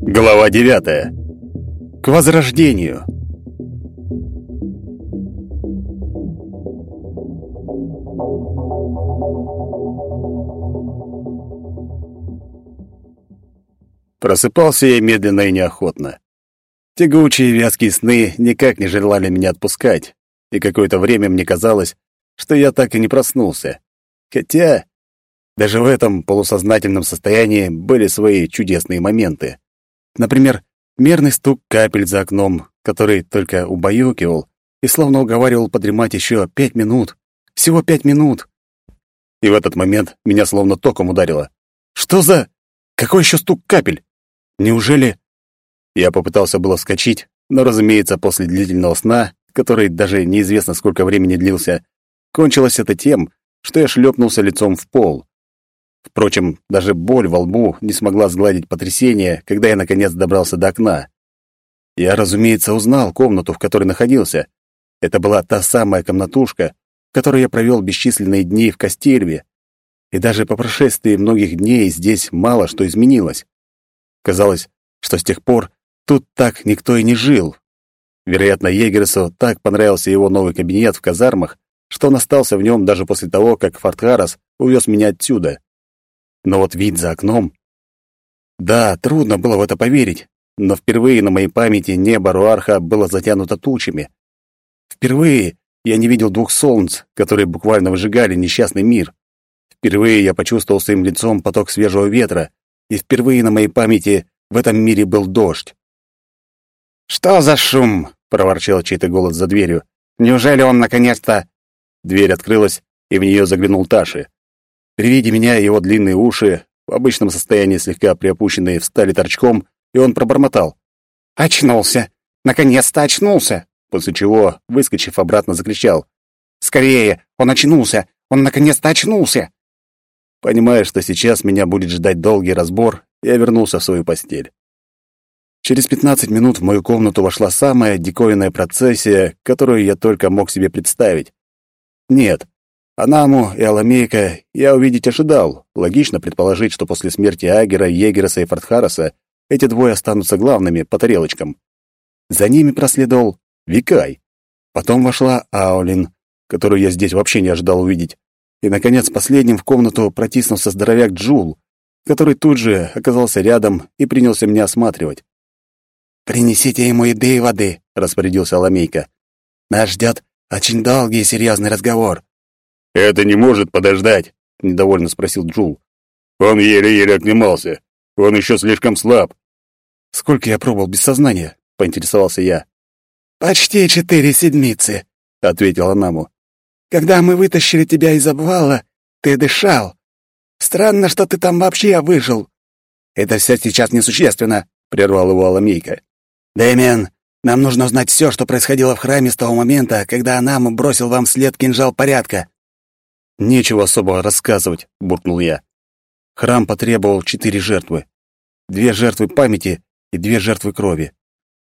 Глава девятая. К возрождению. Просыпался я медленно и неохотно. Тягучие вязкие сны никак не желали меня отпускать, и какое-то время мне казалось, что я так и не проснулся. Хотя даже в этом полусознательном состоянии были свои чудесные моменты. Например, мерный стук капель за окном, который только убаюкивал и словно уговаривал подремать еще пять минут. Всего пять минут. И в этот момент меня словно током ударило. Что за... Какой еще стук капель? Неужели... Я попытался было вскочить, но, разумеется, после длительного сна, который даже неизвестно сколько времени длился, кончилось это тем, что я шлепнулся лицом в пол. Впрочем, даже боль во лбу не смогла сгладить потрясение, когда я наконец добрался до окна. Я, разумеется, узнал комнату, в которой находился. Это была та самая комнатушка, в которой я провел бесчисленные дни в Костерве. И даже по прошествии многих дней здесь мало что изменилось. Казалось, что с тех пор тут так никто и не жил. Вероятно, Егерсу так понравился его новый кабинет в казармах, что он остался в нем даже после того, как Фортхарас увез меня отсюда. Но вот вид за окном... Да, трудно было в это поверить, но впервые на моей памяти небо Руарха было затянуто тучами. Впервые я не видел двух солнц, которые буквально выжигали несчастный мир. Впервые я почувствовал своим лицом поток свежего ветра, и впервые на моей памяти в этом мире был дождь. «Что за шум?» — проворчал чей-то голос за дверью. «Неужели он наконец-то...» Дверь открылась, и в нее заглянул Таши. При виде меня его длинные уши, в обычном состоянии слегка приопущенные, встали торчком, и он пробормотал. «Очнулся! Наконец-то очнулся!» После чего, выскочив обратно, закричал. «Скорее! Он очнулся! Он наконец-то очнулся!» Понимая, что сейчас меня будет ждать долгий разбор, я вернулся в свою постель. Через пятнадцать минут в мою комнату вошла самая диковинная процессия, которую я только мог себе представить. Нет, Анаму и Аламейка я увидеть ожидал. Логично предположить, что после смерти Агера, Егераса и Фортхараса эти двое останутся главными по тарелочкам. За ними проследовал Викай. Потом вошла Аулин, которую я здесь вообще не ожидал увидеть. И, наконец, последним в комнату протиснулся здоровяк Джул, который тут же оказался рядом и принялся меня осматривать. «Принесите ему еды и воды», — распорядился Аламейка. «Нас ждет очень долгий и серьезный разговор. «Это не может подождать?» — недовольно спросил Джул. «Он еле-еле оклемался. Он еще слишком слаб». «Сколько я пробовал без сознания?» — поинтересовался я. «Почти четыре седмицы», — ответила Наму. «Когда мы вытащили тебя из обвала, ты дышал. Странно, что ты там вообще выжил». «Это все сейчас несущественно», — прервал его Аламейка. «Дэмиан, нам нужно узнать все, что происходило в храме с того момента, когда Анаму бросил вам вслед кинжал порядка. «Нечего особо рассказывать», — буркнул я. Храм потребовал четыре жертвы. Две жертвы памяти и две жертвы крови.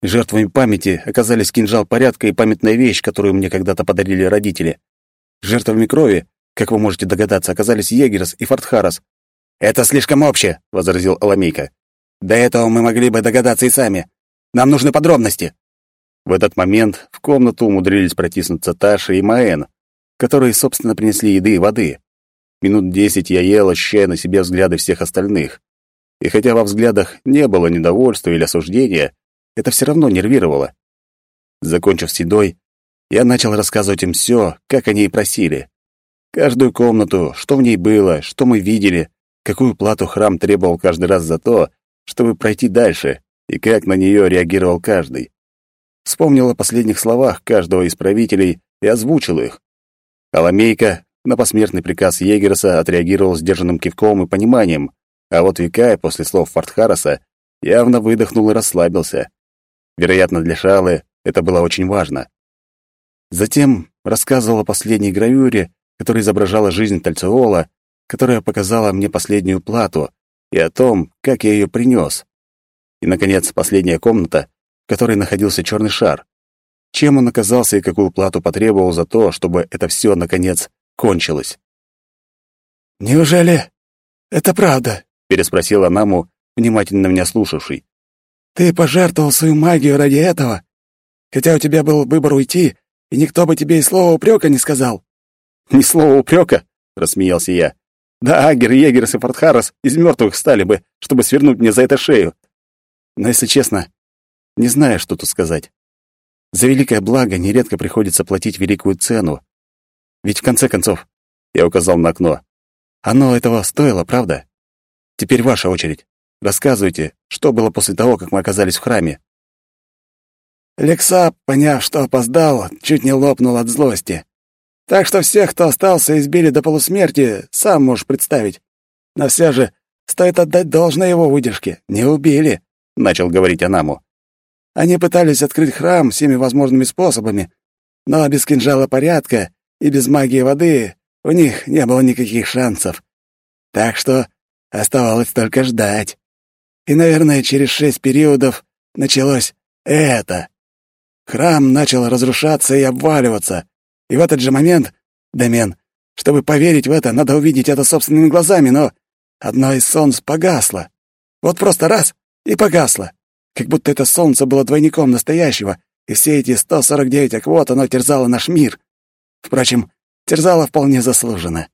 Жертвами памяти оказались кинжал порядка и памятная вещь, которую мне когда-то подарили родители. Жертвами крови, как вы можете догадаться, оказались Егерс и Фортхарас. «Это слишком общее», — возразил Аламейка. «До этого мы могли бы догадаться и сами. Нам нужны подробности». В этот момент в комнату умудрились протиснуться Таша и Маэн, которые, собственно, принесли еды и воды. Минут десять я ел, ощущая на себе взгляды всех остальных. И хотя во взглядах не было недовольства или осуждения, это все равно нервировало. Закончив с едой, я начал рассказывать им все, как они и просили. Каждую комнату, что в ней было, что мы видели, какую плату храм требовал каждый раз за то, чтобы пройти дальше, и как на нее реагировал каждый. Вспомнил о последних словах каждого из правителей и озвучил их. Аламейка на посмертный приказ Егерса отреагировал сдержанным кивком и пониманием, а вот Викай после слов Фортхараса явно выдохнул и расслабился. Вероятно, для Шалы это было очень важно. Затем рассказывал о последней гравюре, которая изображала жизнь Тальцеола, которая показала мне последнюю плату, и о том, как я ее принес. И, наконец, последняя комната, которой находился черный шар. чем он оказался и какую плату потребовал за то, чтобы это все, наконец, кончилось. «Неужели это правда?» — переспросил Анаму, внимательно меня слушавший. «Ты пожертвовал свою магию ради этого? Хотя у тебя был выбор уйти, и никто бы тебе и слова упрека не сказал». «Ни слова упрека?» — рассмеялся я. «Да Агер, Егерс и Фортхарас из мертвых стали бы, чтобы свернуть мне за это шею. Но, если честно, не знаю, что тут сказать. За великое благо нередко приходится платить великую цену. Ведь в конце концов, я указал на окно, оно этого стоило, правда? Теперь ваша очередь. Рассказывайте, что было после того, как мы оказались в храме. Лекса, поняв, что опоздал, чуть не лопнул от злости. Так что всех, кто остался, избили до полусмерти, сам можешь представить. Но все же стоит отдать должное его выдержке. Не убили, — начал говорить Анаму. Они пытались открыть храм всеми возможными способами, но без кинжала порядка и без магии воды у них не было никаких шансов. Так что оставалось только ждать. И, наверное, через шесть периодов началось это. Храм начал разрушаться и обваливаться. И в этот же момент, Домен, чтобы поверить в это, надо увидеть это собственными глазами, но одно из солнц погасло. Вот просто раз — и погасло как будто это солнце было двойником настоящего, и все эти 149 аквот оно терзало наш мир. Впрочем, терзало вполне заслуженно.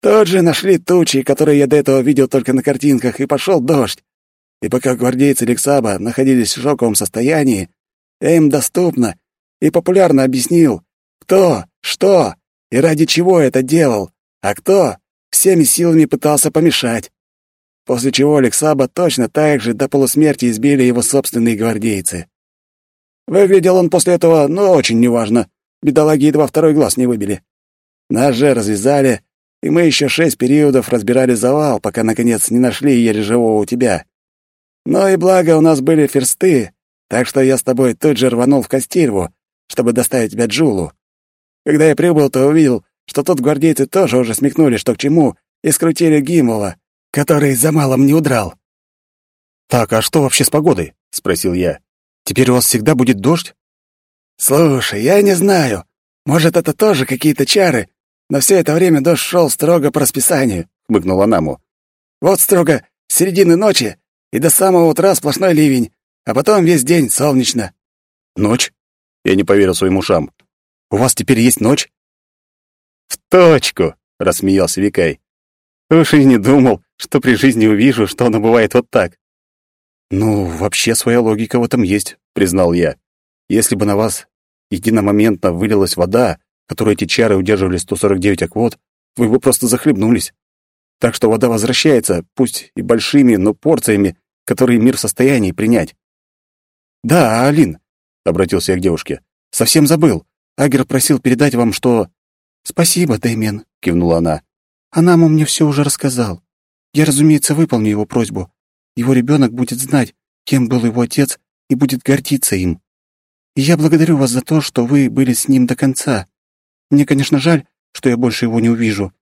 Тут же нашли тучи, которые я до этого видел только на картинках, и пошел дождь. И пока гвардейцы Лексаба находились в шоковом состоянии, я им доступно и популярно объяснил, кто, что и ради чего это делал, а кто всеми силами пытался помешать после чего Алексаба точно так же до полусмерти избили его собственные гвардейцы. Выглядел он после этого, ну, очень неважно. Бедолаги едва второй глаз не выбили. Нас же развязали, и мы еще шесть периодов разбирали завал, пока, наконец, не нашли еле живого у тебя. Но и благо у нас были ферсты, так что я с тобой тут же рванул в Костильву, чтобы доставить тебя Джулу. Когда я прибыл, то увидел, что тут гвардейцы тоже уже смекнули, что к чему, и скрутили Гиммела, который за малым не удрал. «Так, а что вообще с погодой?» — спросил я. «Теперь у вас всегда будет дождь?» «Слушай, я не знаю. Может, это тоже какие-то чары, но все это время дождь шел строго по расписанию», — хмыкнула Наму. «Вот строго с середины ночи и до самого утра сплошной ливень, а потом весь день солнечно». «Ночь?» — я не поверил своим ушам. «У вас теперь есть ночь?» «В точку!» — рассмеялся Викай. «Уж и не думал, что при жизни увижу, что оно бывает вот так. Ну, вообще своя логика в этом есть, признал я. Если бы на вас единомоментно вылилась вода, которой эти чары удерживали 149 аквот, вы бы просто захлебнулись. Так что вода возвращается, пусть и большими, но порциями, которые мир в состоянии принять. Да, Алин, обратился я к девушке. Совсем забыл. Агер просил передать вам, что Спасибо, Дэймен, кивнула она. А нам он мне все уже рассказал. Я, разумеется, выполню его просьбу. Его ребенок будет знать, кем был его отец, и будет гордиться им. И я благодарю вас за то, что вы были с ним до конца. Мне, конечно, жаль, что я больше его не увижу,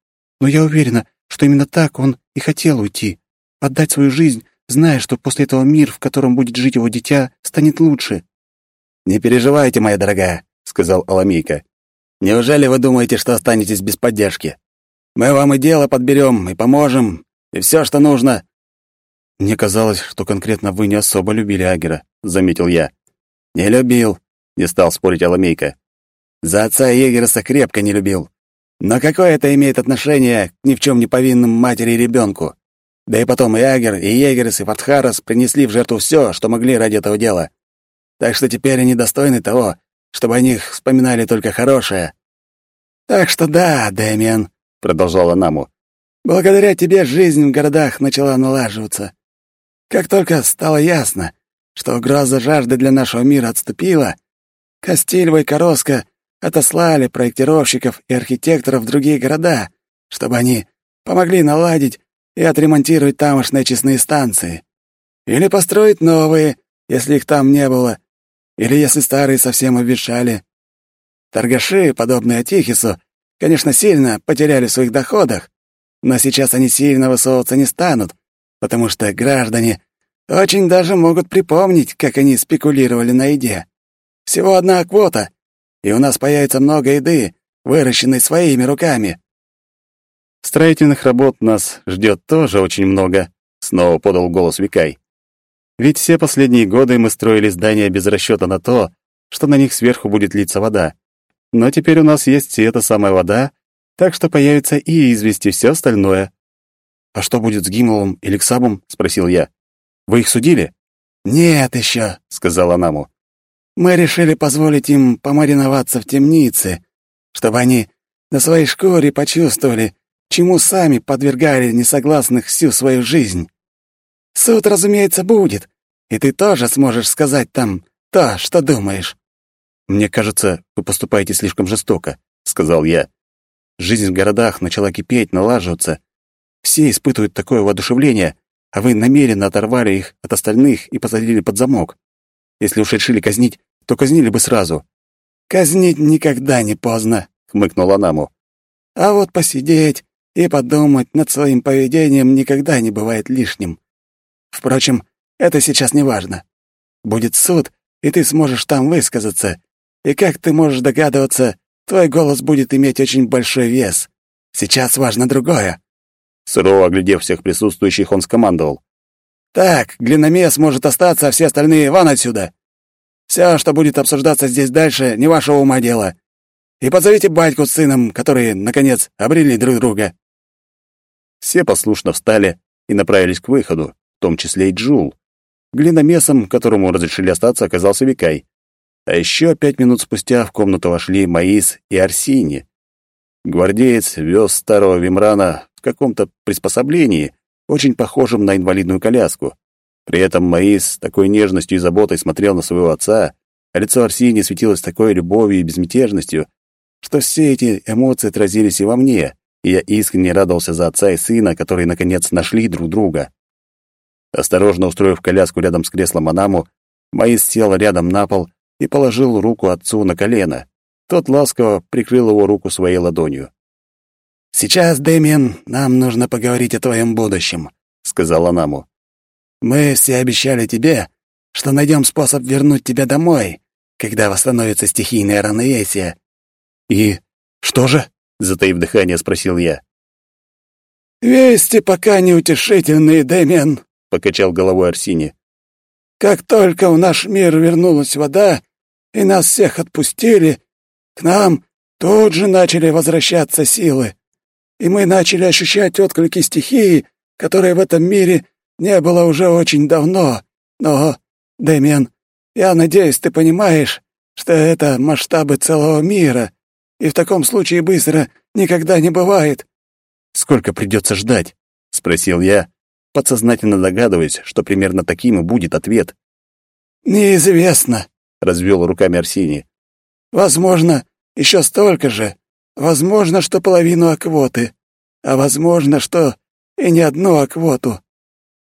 но я уверена, что именно так он и хотел уйти. Отдать свою жизнь, зная, что после этого мир, в котором будет жить его дитя, станет лучше. «Не переживайте, моя дорогая», — сказал Аламейка. «Неужели вы думаете, что останетесь без поддержки? Мы вам и дело подберем, и поможем, и все, что нужно». «Мне казалось, что конкретно вы не особо любили Агера», — заметил я. «Не любил», — не стал спорить Аламейка. «За отца Егерса крепко не любил. Но какое это имеет отношение к ни в чем не повинным матери и ребенку? Да и потом и Агер, и Егерс, и Фатхарас принесли в жертву все, что могли ради этого дела. Так что теперь они достойны того, чтобы о них вспоминали только хорошее. Так что да, Дэмиан, — продолжала Наму, Благодаря тебе жизнь в городах начала налаживаться. Как только стало ясно, что угроза жажды для нашего мира отступила, Кастильва и Короска отослали проектировщиков и архитекторов в другие города, чтобы они помогли наладить и отремонтировать тамошные честные станции. Или построить новые, если их там не было, или если старые совсем обветшали. Торгаши, подобные Атихису, конечно, сильно потеряли в своих доходах, но сейчас они сильно высовываться не станут, потому что граждане очень даже могут припомнить, как они спекулировали на еде. Всего одна квота, и у нас появится много еды, выращенной своими руками». «Строительных работ нас ждет тоже очень много», — снова подал голос Викай. «Ведь все последние годы мы строили здания без расчета на то, что на них сверху будет литься вода. Но теперь у нас есть и эта самая вода, так что появится и известь, и все остальное». «А что будет с Гимовым или Ксабом?» — спросил я. «Вы их судили?» «Нет еще», — сказала Наму. «Мы решили позволить им помариноваться в темнице, чтобы они на своей шкуре почувствовали, чему сами подвергали несогласных всю свою жизнь. Суд, разумеется, будет, и ты тоже сможешь сказать там то, что думаешь». «Мне кажется, вы поступаете слишком жестоко», — сказал я. «Жизнь в городах начала кипеть, налаживаться. Все испытывают такое воодушевление, а вы намеренно оторвали их от остальных и посадили под замок. Если уж решили казнить, то казнили бы сразу». «Казнить никогда не поздно», — хмыкнула Наму. «А вот посидеть и подумать над своим поведением никогда не бывает лишним. Впрочем, это сейчас не важно. Будет суд, и ты сможешь там высказаться. И как ты можешь догадываться, твой голос будет иметь очень большой вес. Сейчас важно другое. Сурово оглядев всех присутствующих, он скомандовал. «Так, глиномес может остаться, а все остальные вон отсюда. Все, что будет обсуждаться здесь дальше, не вашего ума дело. И позовите батьку с сыном, которые, наконец, обрели друг друга». Все послушно встали и направились к выходу, в том числе и Джул. Глиномесом, которому разрешили остаться, оказался Викай. А еще пять минут спустя в комнату вошли Маис и Арсини. Гвардеец вез старого Вимрана в каком-то приспособлении, очень похожем на инвалидную коляску. При этом Маис с такой нежностью и заботой смотрел на своего отца, а лицо Арсини светилось такой любовью и безмятежностью, что все эти эмоции отразились и во мне, и я искренне радовался за отца и сына, которые, наконец, нашли друг друга. Осторожно устроив коляску рядом с креслом Анаму, Маис сел рядом на пол и положил руку отцу на колено. Тот ласково прикрыл его руку своей ладонью. «Сейчас, Дэмиен, нам нужно поговорить о твоем будущем», — сказала Наму. «Мы все обещали тебе, что найдем способ вернуть тебя домой, когда восстановится стихийное равновесие». «И что же?» — затаив дыхание, спросил я. «Вести пока неутешительные, Дэмиен», — покачал головой Арсини. «Как только в наш мир вернулась вода, и нас всех отпустили, к нам тут же начали возвращаться силы, и мы начали ощущать отклики стихии, которой в этом мире не было уже очень давно. Но, Дэмиан, я надеюсь, ты понимаешь, что это масштабы целого мира, и в таком случае быстро никогда не бывает». «Сколько придется ждать?» — спросил я, подсознательно догадываясь, что примерно таким и будет ответ. «Неизвестно», — развел руками Арсений. «Возможно, еще столько же. Возможно, что половину аквоты. А возможно, что и не одну аквоту.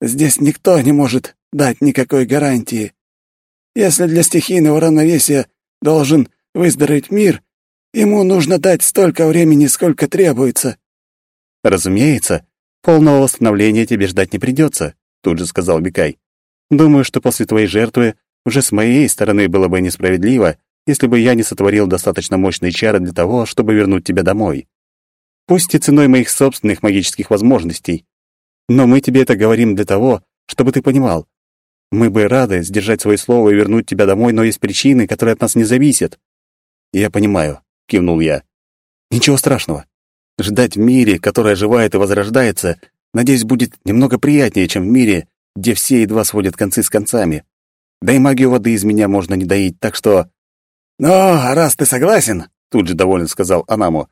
Здесь никто не может дать никакой гарантии. Если для стихийного равновесия должен выздороветь мир, ему нужно дать столько времени, сколько требуется. Разумеется, полного восстановления тебе ждать не придется, тут же сказал Бикай. Думаю, что после твоей жертвы уже с моей стороны было бы несправедливо, если бы я не сотворил достаточно мощные чары для того, чтобы вернуть тебя домой. Пусть и ценой моих собственных магических возможностей. Но мы тебе это говорим для того, чтобы ты понимал. Мы бы рады сдержать свое слово и вернуть тебя домой, но есть причины, которые от нас не зависят. Я понимаю, кивнул я. Ничего страшного. Ждать в мире, который оживает и возрождается, надеюсь, будет немного приятнее, чем в мире, где все едва сводят концы с концами. Да и магию воды из меня можно не доить, так что «Ну, раз ты согласен», — тут же довольно сказал Анаму,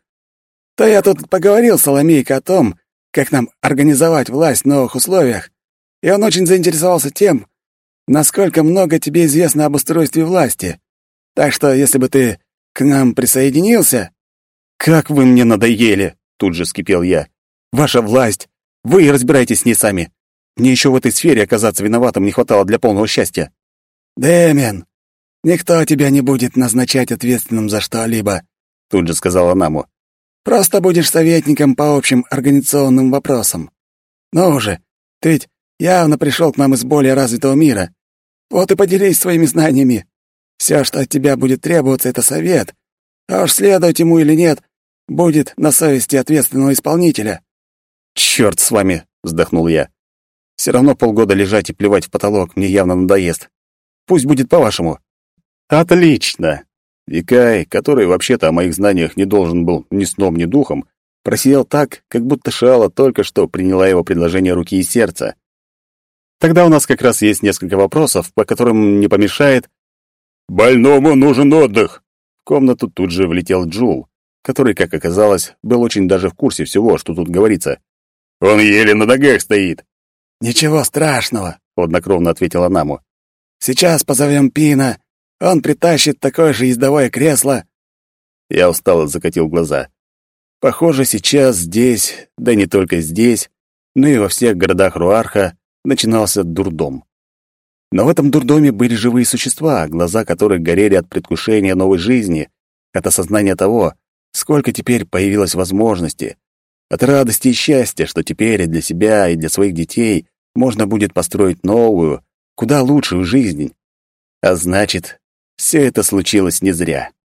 «то я тут поговорил с Соломейкой о том, как нам организовать власть в новых условиях, и он очень заинтересовался тем, насколько много тебе известно об устройстве власти. Так что, если бы ты к нам присоединился...» «Как вы мне надоели!» — тут же скипел я. «Ваша власть! Вы разбирайтесь с ней сами. Мне еще в этой сфере оказаться виноватым не хватало для полного счастья». «Дэмиан, «Никто тебя не будет назначать ответственным за что-либо», — тут же сказала Наму. «Просто будешь советником по общим организационным вопросам. Ну уже, ты ведь явно пришел к нам из более развитого мира. Вот и поделись своими знаниями. Все, что от тебя будет требоваться, это совет. А уж следовать ему или нет, будет на совести ответственного исполнителя. Черт с вами, вздохнул я. Все равно полгода лежать и плевать в потолок мне явно надоест. Пусть будет по-вашему. Отлично. Викай, который вообще-то о моих знаниях не должен был ни сном, ни духом, просиял так, как будто Шала только что приняла его предложение руки и сердца. Тогда у нас как раз есть несколько вопросов, по которым не помешает... «Больному нужен отдых!» В комнату тут же влетел Джул, который, как оказалось, был очень даже в курсе всего, что тут говорится. «Он еле на ногах стоит!» «Ничего страшного», — хладнокровно ответила Наму. «Сейчас позовем Пина. Он притащит такое же ездовое кресло». Я устало закатил глаза. Похоже, сейчас здесь, да не только здесь, но и во всех городах Руарха начинался дурдом. Но в этом дурдоме были живые существа, глаза которых горели от предвкушения новой жизни, от осознания того, сколько теперь появилось возможностей, от радости и счастья, что теперь и для себя, и для своих детей можно будет построить новую, куда лучшую жизнь. А значит, все это случилось не зря.